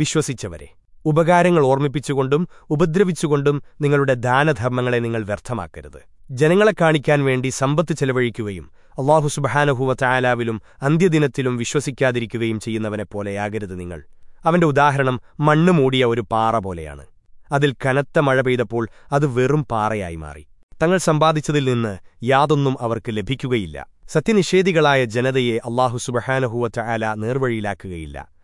വിശ്വസിച്ചവരെ. ഉപകാരങ്ങൾ ഓർമ്മിപ്പിച്ചുകൊണ്ടും ഉപദ്രവിച്ചുകൊണ്ടും നിങ്ങളുടെ ദാനധർമ്മങ്ങളെ നിങ്ങൾ വ്യർത്ഥമാക്കരുത്. ജനങ്ങളെ കാണിക്കാൻ വേണ്ടി സമ്പത്ത് ചെലവഴിക്കുകയും അള്ളാഹു സുബഹാനഹുവ ചായാലാവിലും അന്ത്യദിനത്തിലും വിശ്വസിക്കാതിരിക്കുകയും ചെയ്യുന്നവനെപ്പോലെയാകരുത് നിങ്ങൾ. അവന്റെ ഉദാഹരണം മണ്ണ് മൂടിയ ഒരു പാറ പോലെയാണ്. അതിൽ കനത്ത മഴ പെയ്തപ്പോൾ അത് വെറും പാറയായി മാറി. തങ്ങൾ സമ്പാദിച്ചതിൽ നിന്ന് യാതൊന്നും അവർക്ക് ലഭിക്കുകയില്ല. സത്യനിഷേധികളായ ജനതയെ അള്ളാഹു സുബഹാനഹുവ ചായാല നേർവഴിയിലാക്കുകയില്ല.